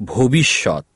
ভবিষ্যৎ।